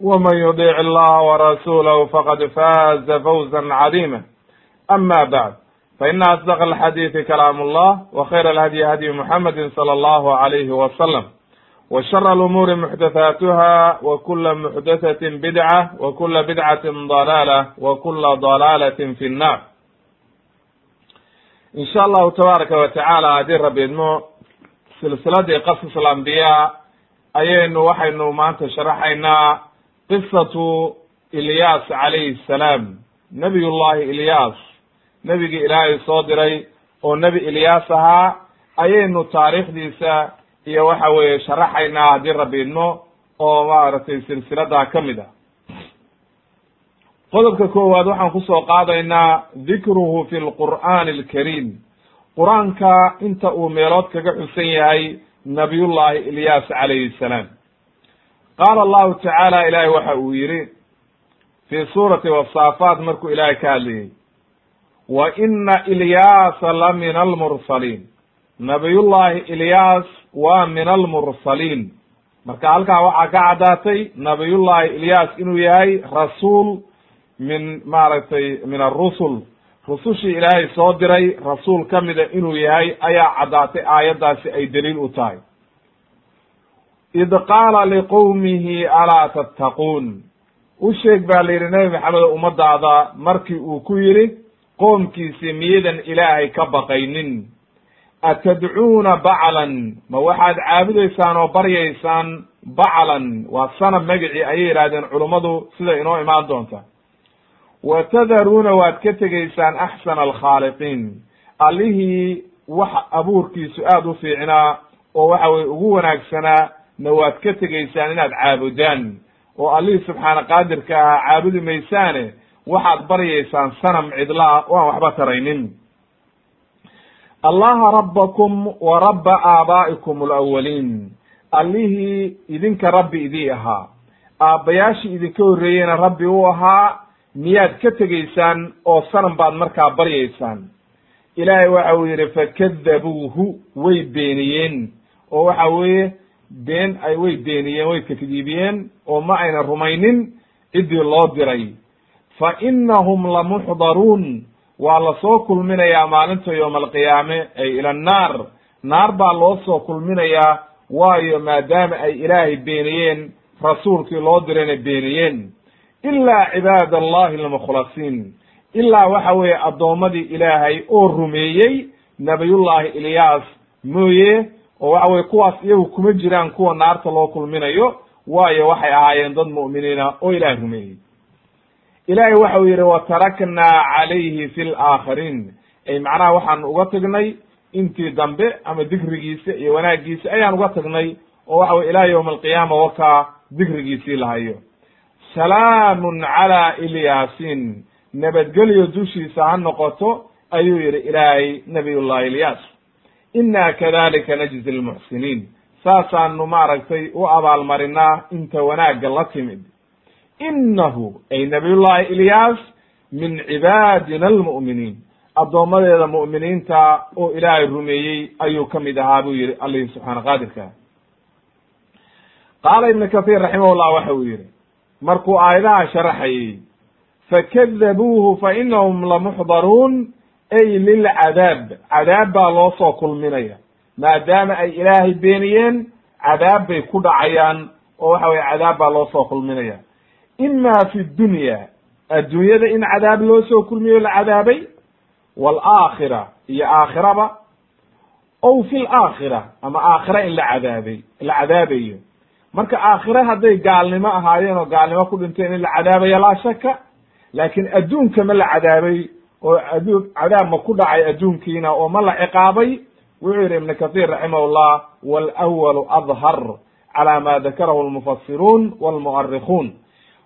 ومن يطيع الله ورسوله فقد فاز فوزا عظيما أما بعد فإن أصدق الحديث كلام الله وخير الهدي هدي محمد صلى الله عليه وسلم وشر الأمور محدثاتها وكل محدثة بدعة وكل بدعة ضلالة وكل ضلالة في النار in sha allahu tabaaraka wa tacaala haddii rabi idmo silsiladii qasas alambiyaa ayaynu waxaynu maanta sharaxaynaa qisatu ilyaas calayhi salaam. Nabiyullahi ilyaas nebigii ilaahay soo diray oo nebi ilyaas ahaa ayaynu taariikhdiisa iyo waxa weeye sharaxaynaa haddii rabi idmo oo maaragtay silsiladaa ka mid ah. Qodobka koowaad waxaan ku soo qaadaynaa dikruhu fi lqur'aani alkariim qur'aanka inta uu meelood kaga xusan yahay nabiyullahi ilyaas calayhi salaam qaala allahu tacaala ilaahay waxa uu yidhi fii suurati wasaafaat markuu ilaahay ka hadlayay wa ina ilyaasa la min almursaliin. Nabiyullahi ilyaas waa min almursaliin. Marka halkaa waxaa ka caddaatay nabiyullahi ilyaas inuu yahay rasuul min maaragtay min arusul rusushii ilaahay soo diray rasuul ka mida inuu yahay ayaa caddaatay aayaddaasi ay daliil u tahay id qaala liqowmihi alaa tattaquun? U sheeg baa la yidhi nebi maxamedo ummadaada markii uu ku yidhi qoomkiisii miyadan ilaahay ka baqaynin. Atadcuuna baclan? Ma waxaad caabudaysaan oo baryaysaan baclan? Waa sanab magicii ayay yidhahdeen culummadu sida inoo imaan doonta. Wa tadaruuna waad ka tegaysaan axsana alkhaaliqiin. Allihii wax abuurkiisu aada u fiicnaa oo waxa weye ugu wanaagsanaa na waad ka tegaysaan inaad caabudaan? Oo allihii subxaana qaadirka ahaa caabudi maysaane waxaad baryaysaan sanam cidlaa oo aan waxba taraynin. Allaha rabbakum wa rabba aabaa'ikum alawaliin allihii idinka rabbi idii ahaa. Aabbayaashii idinka horreeyeyna rabbi u ahaa miyaad ka tegaysaan oo sanam baad markaa baryaysaan. Ilaahay waxa uu yidhi fakadabuuhu way beeniyeen. Oo waxa weeye been ay way beeniyeen way takdiibiyeen oo ma ayna rumaynin ciddii loo diray. Fa innahum lamuxdaruun waa la soo kulminayaa maalinta yowma alqiyaame ay ila annaar naar baa loo soo kulminayaa waayo maadaama ay ilaahay beeniyeen rasuulkii loo dirayna beeniyeen. Ilaa cibaad allahi almukhlasiin. Ilaa waxa weeye addoommadii ilaahay oo rumeeyey nabiyullahi ilyaas mooye oo waxa weye kuwaas iyagu kuma jiraan kuwa naarta loo kulminayo waayo waxay ahaayeen dad mu'miniina oo ilaah rumeeyey. Ilaahay waxa uu yidhi wataraknaa calayhi fi laakhariin ay macnaha waxaan uga tagnay intii dambe ama dikrigiisa iyo wanaagiisa ayaan uga tagnay oo waxa weye ilaa yowma alqiyaama wakaa dikrigiisii lahayo. Salaamun calaa ilyaasin. Nabadgelyo dushiisa ha noqoto ayuu yidhi ilaahay nabiyullahi ilyaas inna kadalika najzi lmuxsiniin saasaanu maaragtay u abaalmarinaa inta wanaagga la timid innahu ay nabiyullahi ilyaas min cibaadina almu'miniin addoommadeeda mu'miniinta oo ilaahay rumeeyey ayuu ka mid ahaa buu yihi allihi subxaana qaadirka qaala ibnu kahiir raximahullah waxa uu yihi markuu aayadaha sharaxayey fakadabuuhu fa inahum lamuxdaruun ay lilcadaab cadaab baa loo soo kulminaya. Maadaama ay ilaahay beeniyeen cadaab bay ku dhacayaan oo waxa weye cadaab baa loo soo kulminaya. Ima fi dunya adduunyada in cadaab loo soo kulmiyo la cadaabay waalaakhira iyo aakhiraba ow fi laakhira ama aakhira in la cadaabay la cadaabayo marka aakhire hadday gaalnimo ahaayeen oo gaalnimo ku dhinteen in la cadaabayo laa shaka laakiin adduunka ma la cadaabay oo adduun cadaab ma ku dhacay adduunkiina oo ma la ciqaabay? Wuxuu yidhi ibnu kahiir raximahullah walawalu adhar cala ma dakarahu lmufasiruun walmu'arikuun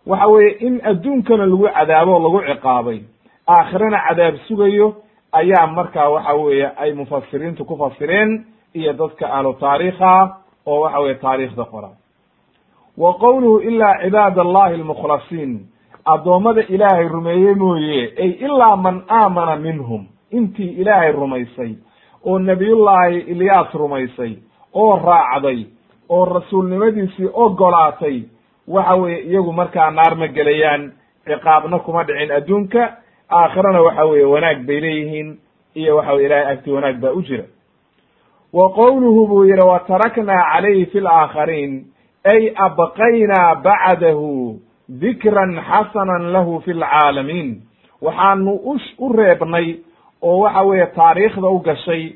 waxa weeye in adduunkana lagu cadaabo o lagu ciqaabay aakhirana cadaab sugayo ayaa markaa waxa weeye ay mufasiriintu ku fasireen iyo dadka ahlu taariikha oo waxa weye taariikhda qora wa qowluhu ilaa cibaad allahi almukhlasiin addoommada ilaahay rumeeye mooye ay ilaa man aamana minhum intii ilaahay rumaysay oo nebiyullaahi ilyaas rumaysay oo raacday oo rasuulnimadiisii ogolaatay waxa weeye iyagu markaa naar ma gelayaan ciqaabna kuma dhicin adduunka aakhirana waxa weeye wanaag bay leeyihiin iyo waxa weye ilahay agti wanaag baa u jira. Wa qowluhu buu yihi wa taraknaa calayhi fi laakhariin ay abqaynaa bacdahu dikran xasanan lahu fi lcaalamiin waxaanu u u reebnay oo waxa weeye taariikhda u gashay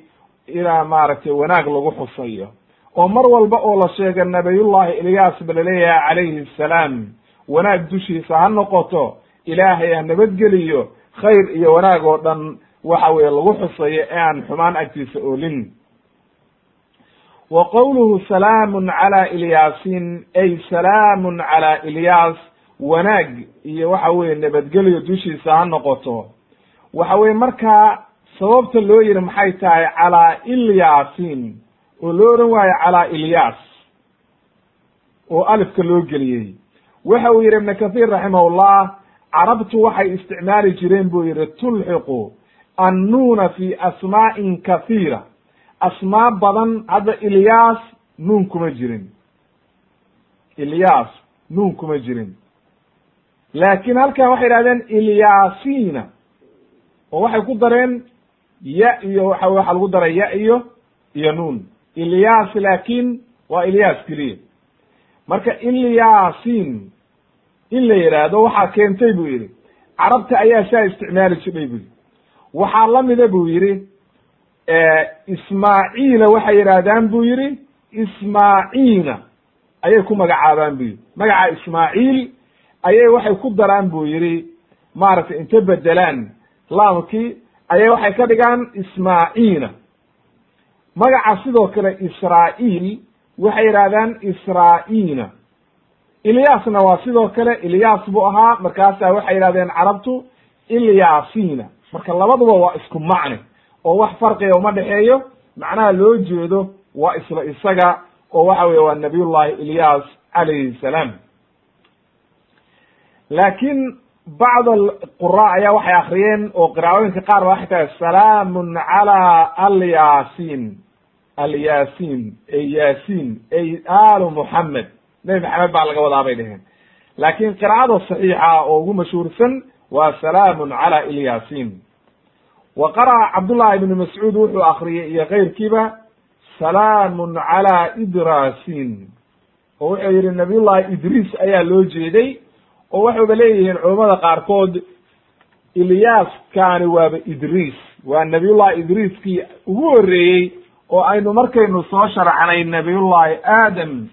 ilaa maaragtay wanaag lagu xusayo. Oo mar walba oo la sheega nabiyullahi ilyaas ba la leeyahay calayhi assalaam wanaag dushiisa ha noqoto ilaahay ha nabadgeliyo khayr iyo wanaag oo dhan waxa weeye lagu xusayo ee aan xumaan agtiisa oolin. Wa qowluhu salaamun cala ilyaasin ay salaamun cala ilyaas wanaag iyo waxa weye nabadgelyo dushiisa ha noqoto. Waxa weye markaa sababta loo yihi maxay tahay calaa ilyaasin oo loo odhan waayo calaa ilyaas oo alifka loo geliyey. Waxa uu yihi ibn kahiir raximahullah carabtu waxay isticmaali jireen buu yihi tulxiqu annuuna fi asmaa'in kahiira asmaa badan hadda ilyaas nuun kuma jirin. Ilyaas nuun kuma jirin laakin halkan waxay idhahdeen ilyaasina oo waxay ku dareen ya iyo waxa waxa lagu daray ya iyo iyo nuun. Ilyaas laakin waa ilyaas keliya. Marka ilyasin in la yidhaahdo waxaa keentay buu yidhi carabta ayaa saa isticmaali jidhay buu yidhi. Waxaa lamida buu yidhi ismaaciila waxay yidhaahdaan buu yidhi ismaaciina ayay ku magacaabaan buu yidhi. Magaca ismaaciil ayay waxay ku daraan buu yidhi maaragtay inta bedelaan laamkii ayay waxay ka dhigaan ismaaciina magaca sidoo kale israa'iil waxay yidhahdaan israa'iina ilyaasna waa sidoo kale ilyaas buu ahaa markaasaa waxay yidhahdeen carabtu ilyaasina marka labaduba waa isku macne oo wax farqiga uma dhexeeyo macnaha loo jeedo waa isla isaga oo waxa weye waa nabiyullahi ilyaas calayhi salaam laakiin bacd alqura ayaa waxay akriyeen oo qiraa'ooyinka qaar ba waxay tahay salaamun cala alyasin alyasin ay yasin ay alu muxamed nebi maxamed baa laga wadaa bay dheheen laakiin qiraa'ada saxiixa oo ugu mashhuursan waa salaamun cala ilyasin wa qara'a cabdullahi ibnu mascuud wuxuu akriyey iyo keyrkiiba salaamun cala idrasin. Oo wuxuu yihi nabiyullahi idriis ayaa loo jeeday oo waxayba leeyihiin culammada qaarkood ilyaaskani waaba idriis. Waa nabiyullahi idriiskii ugu horreeyey oo aynu markaynu soo sharxnay nabiyullahi aadam.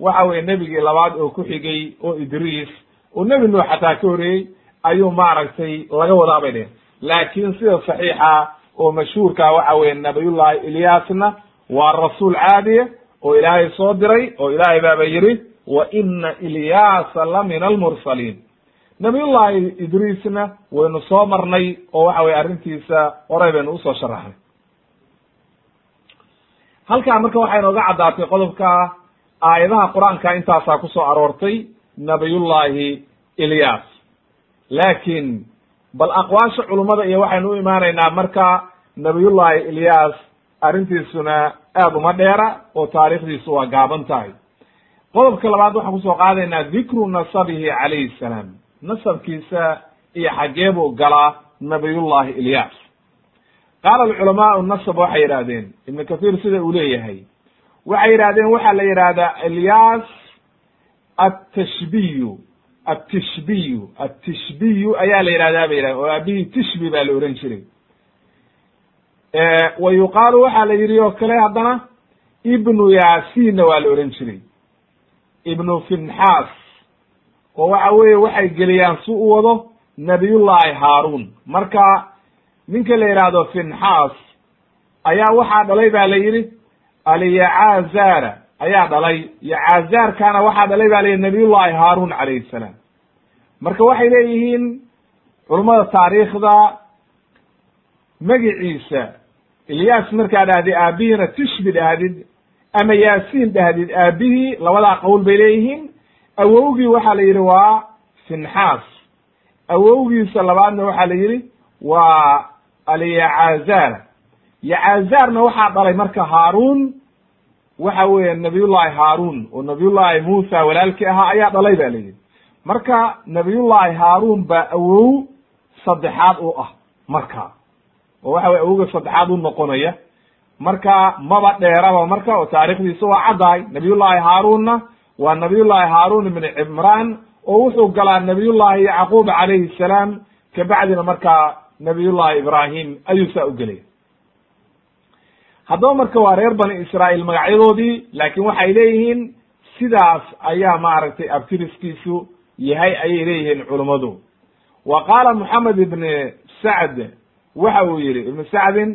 Waxa weye nebigii labaad oo ku xigay oo idriis oo nebi nuux xataa ka horreeyey ayuu maaragtay laga wadaa bay dhehen laakiin sida saxiixa oo mashhuurka waxa weye nabiyullahi ilyaasna waa rasuul caadiya oo ilaahay soo diray oo ilaahay baaba yidhi wa ina ilyaasa la min almursaliin nabiyullahi idriisna waynu soo marnay oo waxa weye arrintiisa horey baynu u soo sharaxnay halkaa marka waxay nooga caddaatay qodobka aayadaha qur'aanka intaasaa ku soo aroortay nabiyullahi ilyas laakiin bal aqwaasha culummada iyo waxaynu u imaanaynaa marka nabiyullahi ilyas arrintiisuna aad uma dheera oo taariikhdiisu waa gaaban tahay qodobka labaad waxaan ku soo qaadaynaa dikru nasabihi calayhi salaam. Nasabkiisa iyo xaggee buu galaa nabiyullahi ilyas qaala alculamaau nasab waxay yidhahdeen ibnu kathiir sida uu leeyahay waxay yidhahdeen waxaa la yidhahdaa ilyas atashbiyu atishbiyu atishbiyu ayaa la yidhahdaa ba yidhahda oo aabihii tishbi baa la ohan jiray. Wa waxaa la yidhi oo kale haddana ibnu yaasiinna waa la ohan jiray ibnu finxaas. Oo waxa weeye waxay geliyaan si u wado nabiyullahi haaruun. Marka ninka la yidhaahdo finxaas ayaa waxaa dhalay ba la yidhi alyacaazara ayaa dhalay. Yacaazarkana waxaa dhalay ba la yidhi nabiyullahi haaruun calayhi salaam. Marka waxay leeyihiin culummada taariikhda magiciisa ilyas markaa dhahdid aabihiina tishbi dhahdid ama yaasiin dhahdid aabihii labadaa qowl bay leeyihiin. Awowgii waxaa la yidhi waa finxaas. Awowgiisa labaadna waxaa la yidhi waa alyacaazara yacaazarna waxaa dhalay marka haaruun. Waxa weeye nabiyullahi haaruun oo nabiyullahi muusa walaalkii ahaa ayaa dhalay ba la yidhi. Marka nabiyullahi haaruun baa awow saddexaad u ah marka. Oo waxa weye awowga saddexaad u noqonaya marka maba dheeraba marka oo taarikhdiisa waa caddahay nabiyullahi haaruunna waa nabiyullahi haaruun ibni cimraan oo wuxuu galaa nabiyullahi yacquub calayhi salaam kabacdina markaa nabiyullahi ibraahim ayuu saa u gelaya haddaba marka waa reer bani israa'iil magacyadoodii laakiin waxay leeyihiin sidaas ayaa maaragtay abtiriskiisu yahay ayay leeyihiin culummadu wa qaala moxamed ibni sacd waxa uu yihi ibnu sacdin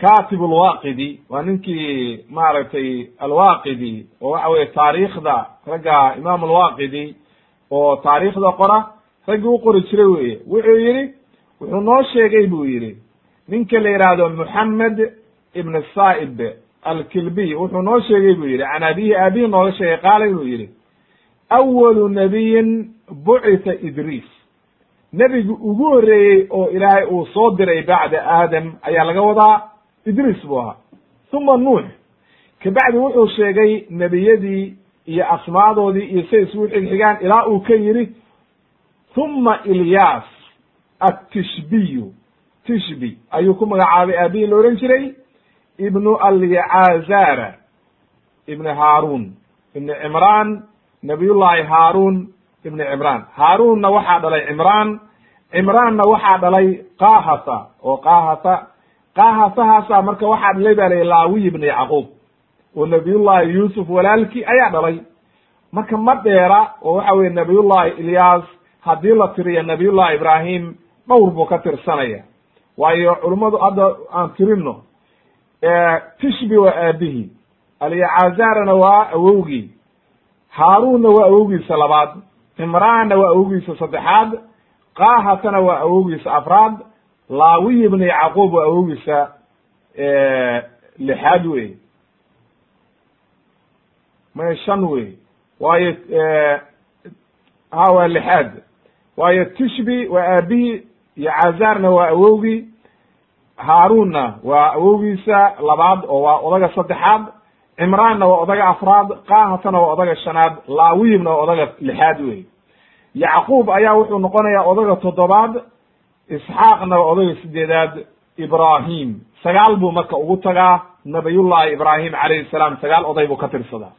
katib alwaqidi waa ninkii maaragtay alwaqidi oo waxa weye taariikhda ragga imaam alwaqidi oo taariikhda qora raggii u qori jiray weye wuxuu yihi wuxuu noo sheegay buu yihi ninka la yidhaahdo moxamed ibn sa'ib alkilbiy wuxuu noo sheegay buu yihi can abihi aabihi nooga sheegay qaala inuu yihi awalu nabiyin bucita idriis nebigi ugu horreeyey oo ilaahay uu soo diray bacda aadam ayaa laga wadaa idriis buu ahaa. Uma nuux. Kabacdi wuxuu sheegay nebiyadii iyo asmaadoodii iyo say isugu xigxigaan ilaa uu ka yidhi uma ilyas attishbiyu. Tishbi ayuu ku magacaabay aabihii la odhan jiray ibnu alyacaazara ibni haaruun ibni cimraan nabiyullahi haaruun ibni cimraan haaruunna waxaa dhalay cimraan cimraanna waxaa dhalay kahata oo kahata kahatahaasa marka waxaa dhalay ba la laawiy ibni yacquub. Oo nabiyullahi yuusuf walaalkii ayaa dhalay. Marka ma dheera oo waxa weye nabiyullahi ilyas haddii la tiriyo nabiyullahi ibraahim dhowr buu ka tirsanaya. Waayo culummadu hadda aan tirino tishbi waa aabihii alyacaazarana waa awowgii. Haaruunna waa awowgiisa labaad cimraanna waa awowgiisa saddexaad kahatana waa awowgiisa afraad laawiy ibni yacquub waa awowgiisa lixaad wey may shan wey waayo ha waa lixaad. Waayo tishbi waa aabihii yacaazarna waa awowgii. Haaruunna waa awowgiisa labaad oo waa odaga saddexaad cimraanna waa odaga afraad kahatana waa odaga shanaad laawiyibna waa odaga lixaad wey yacquub ayaa wuxuu noqonayaa odaga toddobaad isxaaqna waa odaga sideedaad ibrahim sagaal buu marka ugu tagaa nabiyullahi ibraahim calayhi salaam sagaal oday buu ka tirsadaa.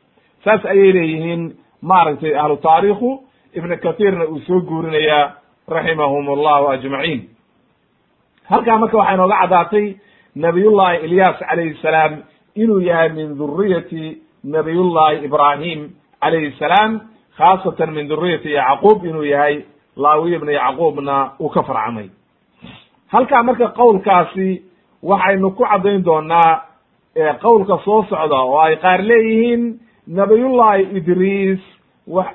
Saas ayay leeyihiin maaragtay ahlu taariikhu ibn kathirna uu soo guurinayaa raximahum allahu ajmaciin. Halkaa marka waxaa inooga caddaatay nabiyullahi ilyas calayhi salaam inuu yahay min duriyati nabiyullahi ibrahim calayhi salaam khaasatan min duriyati yacquub inuu yahay laawiy ibna yacquubna uu ka farcamay. Halkaa marka qowlkaasi waxaynu ku caddayn doonaa qowlka soo socda oo ay qaar leeyihiin nabiyullahi idriis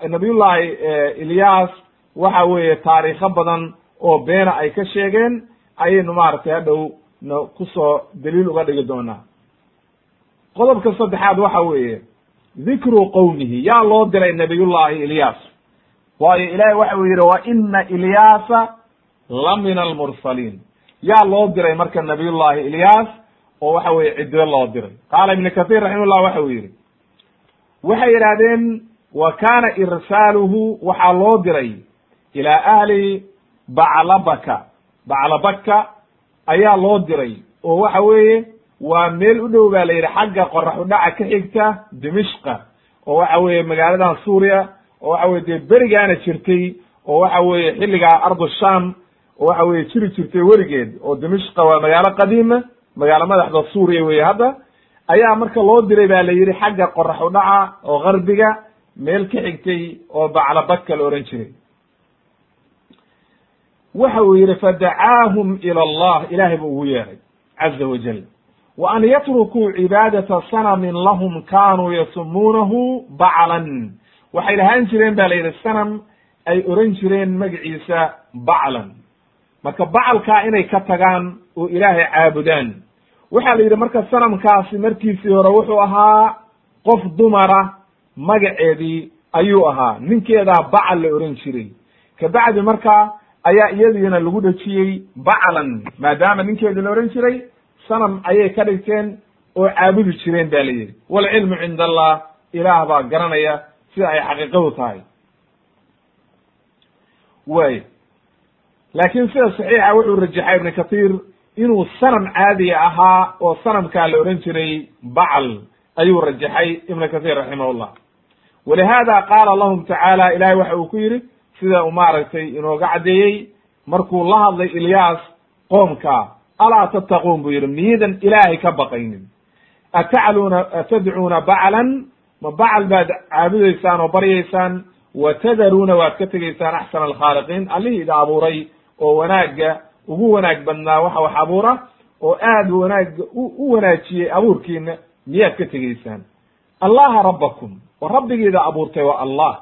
nabiyullahi ilyas waxa weeye taariikho badan oo beena ay ka sheegeen ayaynu maaragtay hadhow na ku soo daliil uga dhigi doonaa qodobka saddexaad waxa weeye dikru qowmihi yaa loo diray nabiyullahi ilyas waayo ilahi waxa uu yidhi wa ina ilyasa la min almursaliin yaa loo diray marka nabiyullahi ilyas oo waxa weye ciddo loo diray qaala ibnu kathir raximahullah waxa uu yidhi waxay yidhahdeen wa kana irsaaluhu waxaa loo diray ilaa ahli baclabaka. Baclabaka ayaa loo diray oo waxa weeye waa meel u dhow ba la yidhi xagga qorax udhaca ka xigta dimishqa oo waxa weeye magaaladan suuriya oo waxa weye dee berigaana jirtay oo waxa weeye xilligaa ardu sham oo waxa weye jiri jirtay weligeed oo dimishqa waa magaalo qadiima magaalo madaxda suuriya weye hadda ayaa marka loo diray ba la yidhi xagga qorax u dhaca oo garbiga meel ka xigtay oo baclabaka la ohan jiray. Waxa uu yidhi fadacaahum ila allah ilahay buu ugu yeeray caza wajal wa an yatrukuu cibaadata sanamin lahum kanuu yasumuunahu baclan. Waxay lahaan jireen ba la yidhi sanam ay oran jireen magaciisa baclan. Marka bacalkaa inay ka tagaan oo ilaahay caabudaan. Waxaa la yidhi marka sanamkaasi markiisii hore wuxuu ahaa qof dumara magaceedii ayuu ahaa. Ninkeedaa bacal la oran jiray. Kabacdi marka ayaa iyadiina lagu dhejiyey baclan maadaama ninkeedii la ohan jiray sanam ayay ka dhigteen oo caabudi jireen ba la yidhi. Walcilmu cinda allah ilaah baa garanaya sida ay xaqiiqadu tahay. Way. Laakiin sida saxiixa wuxuu rajaxay ibnu kahiir inuu sanam caadiya ahaa oo sanamkaa la ohan jiray bacal ayuu rajaxay ibnu kahiir raximahullah. Walihada qaala lahum tacaala ilahay waxa uu ku yidhi sida uu maaragtay inooga caddeeyey markuu la hadlay ilyaas qoomka alaa tattaquun buu yidhi miyidan ilaahay ka baqaynin. Atacluuna atadcuuna baclan? Ma bacal baad caabudaysaan oo baryaysaan? Wa tadaruuna waad ka tegaysaan axsana alkhaaliqiin? Allihii ida abuuray oo wanaagga ugu wanaag badnaa waxa wax abuura oo aad wanaagga u wanaajiyey abuurkiina miyaad ka tegaysaan. Allaha rabbakum wa rabbigiida abuurtay waa allah.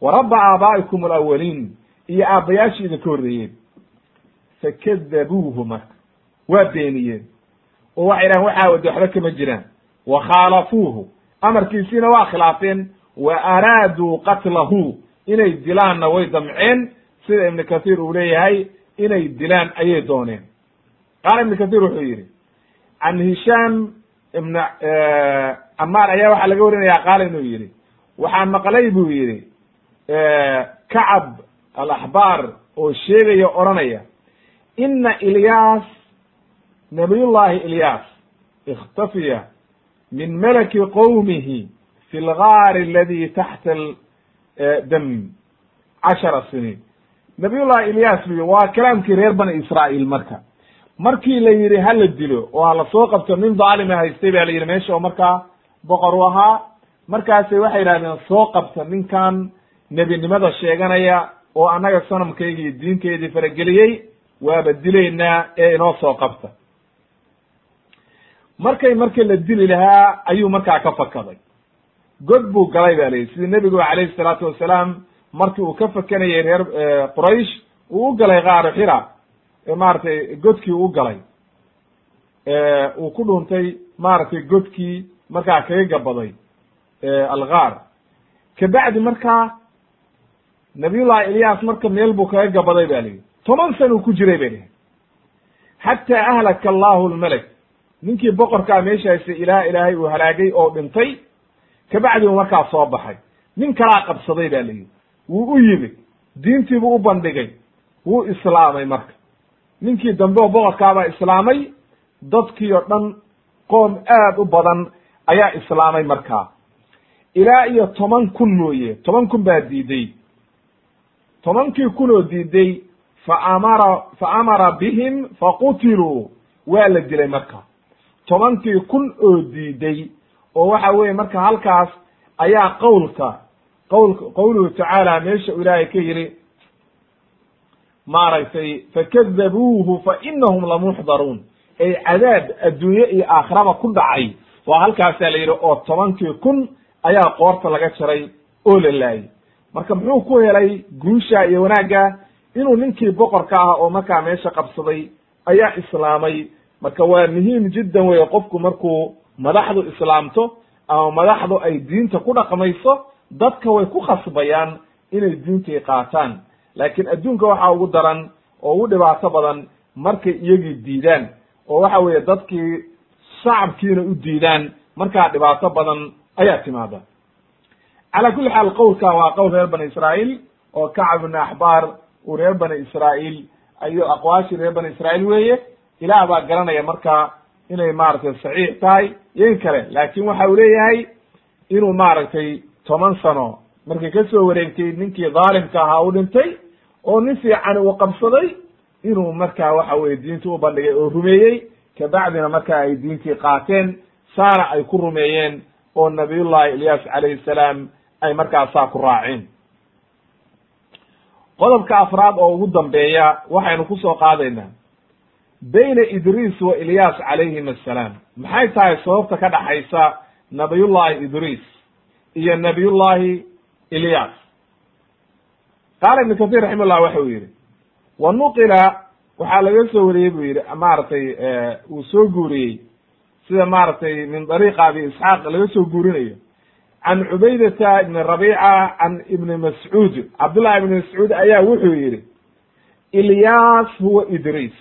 Wa rabba aabaa'ikum alawaliin iyo aabbayaashii idinka horreeyeen. Fakadabuuhu marka waa beeniyeen. Oo waxay dhahen waxaa wade waxba kama jiraan. Wa khaalafuuhu amarkiisiina waa khilaafeen. Wa araaduu qatlahu. Inay dilaanna way damceen. Sida ibnu kathiir uu leeyahay inay dilaan ayay dooneen. Qaala ibnu kathiir wuxuu yidhi can hishaam ibn camaar ayaa waxaa laga warinaya qaala inuu yidhi. Waxaa maqlay buu yidhi kacab alaxbaar oo sheegaya odhanaya ina ilyaas nabiyullahi ilyaas ikhtafiya min malaki qowmihi fi lgaari aladi taxta dam cashara siniin nabiyullahi ilyaas bu waa kalaamkii reer bani israa'iil marka. Markii la yidhi ha la dilo oo ha la soo qabto nin daalima haystay ba la yidhi meesha oo markaa boqor u ahaa. Markaasay waxay yidhahdeen soo qabta ninkan nebinimada sheeganaya oo annaga sanamkayga iyo farageliyey waaba dilaynaa ee inoo soo qabta markay marka la dili lahaa ayuu markaa ka fakaday god buu galay ba layihi sidii nebigu calayhi salaatu wasalaam markii uu ka fakanayay reer quraysh uu u galay kaaru xira. Maaragtay godkii u galay. Uu ku dhuuntay maaragtay godkii markaa kaga gabaday algaar kabacdi markaa nabiyullahi ilyas marka meel buu kaga gabaday ba lihi toban san uu ku jiray bay dheheen xataa ahlaka allahu lmelek ninkii boqorkaa meeshaasi ilaa ilaahay uu halaagay oo dhintay kabacdi uu markaa soo baxay. Nin kalaa qabsaday ba lihi wuu u yimid diintiibuu u bandhigay. Wuu islaamay marka. Ninkii dambe oo boqorkaabaa islaamay dadkii oo dhan qoom aad u badan ayaa islaamay markaa. Ilaa iyo toban kun mooye toban kun baa diiday. Tobankii kun oo diiday fa amara fa amara bihim faqutiluu waa la dilay marka tobankii kun oo diiday oo waxa weeye marka halkaas ayaa qowlka qowl qowluhu tacaala meesha u ilaahay ka yidhi maaragtay fakadabuuhu fa inahum lamuxdaruun ay cadaab adduunye iyo aakhiraba ku dhacay. Waa halkaasaa la yidhi oo tobankii kun ayaa qoorta laga jaray oo la laayay. Marka muxuu ku helay guusha iyo wanaagga inuu ninkii boqorka ah oo markaa meesha qabsaday ayaa islaamay marka waa muhiim jiddan weye qofku markuu madaxdu islaamto ama madaxdu ay diinta ku dhaqmayso dadka way ku khasbayaan inay diintii qaataan. Laakiin adduunka waxaa ugu daran oo ugu dhibaato badan markay iyagii diidaan oo waxa weeye dadkii shacabkiina u diidaan markaa dhibaato badan ayaa timaada cala kulli xaal qowlka waa qowl reer bani israa'iil oo kacab ibn axbaar uu reer bani israa'iil ayo aqwaashii reer bani israa'iil weeye ilaah baa garanaya marka inay maaragtay saxiix tahay iyo in kale. Laakin waxa uu leeyahay inuu maaragtay toban sano markay ka soo wareegtay ninkii dhaalimka ahaa u dhintay oo nin fiican uu qabsaday inuu markaa waxa weye diinta u bandhigay oo rumeeyey. Kabacdina marka ay diintii qaateen saana ay ku rumeeyeen oo nabiyullahi ilyaas calayhi salaam ay markaasaa ku raaceen. Qodobka afraad oo ugu dambeeya waxaynu ku soo qaadaynaa bayna idriis wa ilyaas calayhim assalaam maxay tahay sababta ka dhaxaysa nabiyullahi idriis iyo nabiyullahi ilyas? Qaala ibnu katir raximah llah waxa uu yihi wa nuqila waxaa laga soo wariyey buu yihi maaragtay uu soo guuriyey sida maaragtay min dariiqa abi isxaaq laga soo guurinayo. Can cubaydata ibni rabica can ibni mascuud. Cabdullahi ibni mascuud ayaa wuxuu yihi ilyas huwa idriis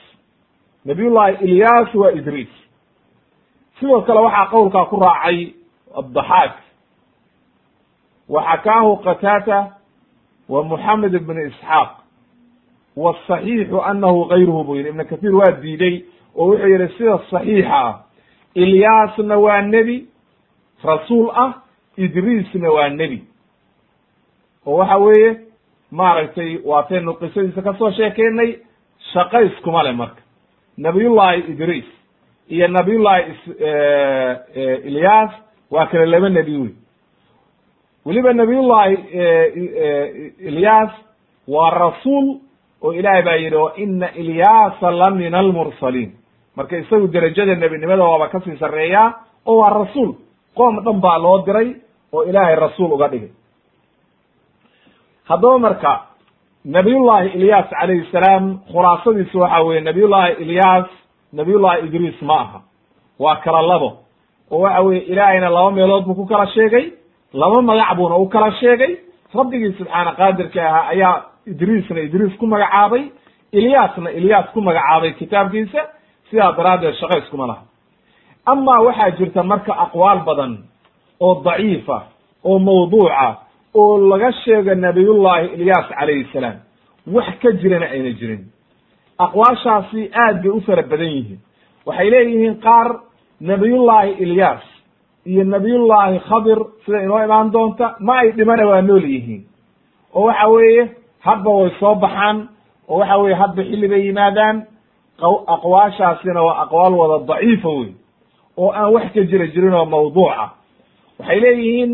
nabiyullahi ilyas waa idriis sidoo kale waxaa qowlkaa ku raacay addaxaak wa xakaahu qataata wa moxamed ibn isxaaq. Wsaxiixu anahu gayruhu buu yihi ibn kahiir waa diiday oo wuxuu yihi sida saxiixa ah. Ilyaasna waa nebi rasuul ah idriisna waa nebi. Oo waxa weeye maaragtay waataynu qisadiisa ka soo sheekeynay shaqayskuma le marka nabiyullahi idriis iyo nabiyullahi ilyas waa kale laba nebi wey weliba nabiyullahi ilyas waa rasuul oo ilaahay baa yidhi wa ina ilyaasa la min almursaliin marka isagu derajada nebinimada waaba ka sii sarreeyaa oo waa rasuul. Qoom dhan baa loo diray oo ilaahay rasuul uga dhigay. Haddaba marka nabiyullahi ilyas calayhi salaam khulaasadiisu waxa weye nabiyullahi ilyas nabiyullahi idriis ma aha. Waa kala labo. Oo waxa weye ilaahayna laba meelood buu ku kala sheegay laba magac buuna u kala sheegay. Rabbigii subxaana qaadirka ahaa ayaa idriisna idriis ku magacaabay ilyasna ilyas ku magacaabay kitaabkiisa sidaa daraaddeed shaqo iskuma laha. Amaa waxaa jirta marka aqwaal badan oo daciifa oo mawduuca oo laga sheego nabiyullahi ilyas calayhi salaam wax ka jirana ayna jirin. Aqwaashaasi aad bay u fara badan yihiin. Waxay leeyihiin qaar nabiyullahi ilyas iyo nabiyullahi khadir sida inoo imaan doonta ma ay dhimana waa nool yihiin. Oo waxa weeye hadba way soo baxaan oo waxa weye hadba xilli bay yimaadaan. Aqwaashaasina waa aqwaal wada daciifa wey oo aan wax ka jira jirin oo mawduuca. Waxay leeyihiin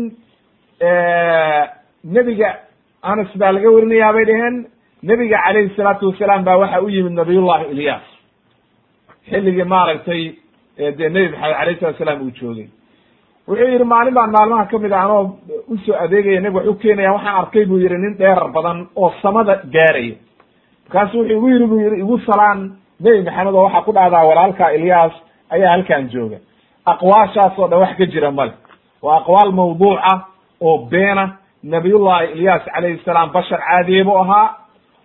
nebiga anas baa laga warinayaa bay dheheen nebiga calayhi salaatu wasalaam baa waxa u yimid nabiyullahi ilyas xilligii maaragtay dee nebi maxamed alayh salatu salaam uu joogay. Wuxuu yihi maalin baan maalmaha ka mid a anoo u soo adeegaya nebig wax u keenaya waxaan arkay buu yihi nin dheerar badan oo samada gaaraya. Markaasu wuxuu igu yiri buu yihi igu salaan nebi maxamed oo waxaa ku dhahdaa walaalka ilyas ayaa halkan jooga. Aqwaashaas oo dhan wax ka jira male. Waa aqwaal mawduuca oo beena nabiyullahi ilyas calayhi salaam bashar caadiye buu ahaa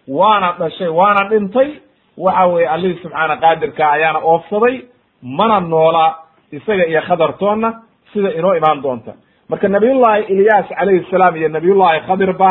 waana dhashay waana dhintay. Waxa weye allihii subxaana qaadirka ayaana oofsaday mana noola isaga iyo khadartoonna sida inoo imaan doonta. Marka nabiyullahi ilyas calayhi salaam iyo nabiyullahi khadirba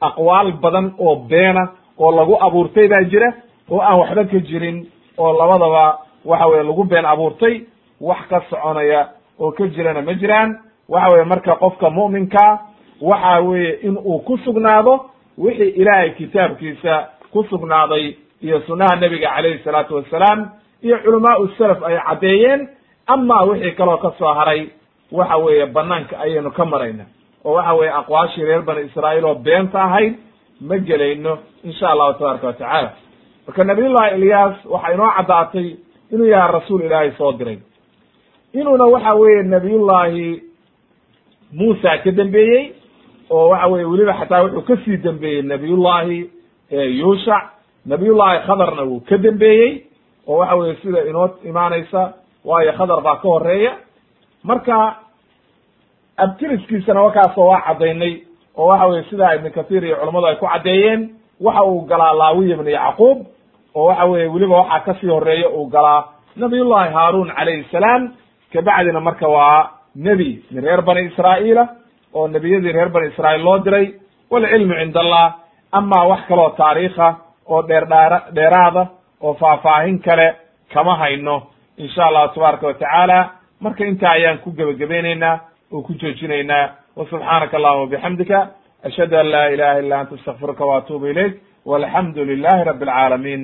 aqwaal badan oo beena oo lagu abuurtay baa jira oo aan waxba ka jirin oo labadaba waxa weye lagu been abuurtay wax ka soconaya oo ka jirana ma jiraan waxa weye marka qofka mu'minka waxa weeye in uu ku sugnaado wixii ilaahay kitaabkiisa ku sugnaaday iyo sunnaha nebiga calayhi salaatu wassalaam iyo culamaau salaf ay caddeeyeen. Amaa wixii kaloo ka soo haray waxa weeye banaanka ayaynu ka marayna. Oo waxa weeye aqwaashii reer bani israa'iil oo beenta ahayd ma gelayno insha allahu tabaraka watacaala marka nabiyullahi ilyas waxaa inoo caddaatay inuu yahay rasuul ilaahay soo diray. Inuuna waxa weeye nabiyullahi muusa ka dambeeyey oo waxa weye weliba xataa wuxuu ka sii dambeeyey nabiyullahi yuushac nabiyullahi khadarna wuu ka dambeeyey oo waxa weye sida inoo imaanaysa waayo khadar baa ka horreeya marka abtiriskiisana wakaasoo waa caddaynay oo waxa weye sidaa ibn kathir iyo culammadu ay ku caddeeyeen waxa uu galaa laawiya ibnu yacquub oo waxa weye weliba waxaa ka sii horreeya uu galaa nabiyullahi haarun calayhi salaam. Kabacdina marka waa nebi min reer bani israa'iila oo nebiyadii reer bani israa'iil loo diray walcilmu cinda allah amaa wax kaloo taariikha oo dheerdhaara dheeraada oo faahfaahin kale kama hayno. Insha allahu tabaaraka watacaala marka intaa ayaan ku gebagabaynaynaa oo ku joojinaynaa wa subxaanaka allahuma bixamdika ashhadu an laa ilaha illa anta astakfiruka wa atuubu ilayk walxamdu lilahi rabi alcaalamiin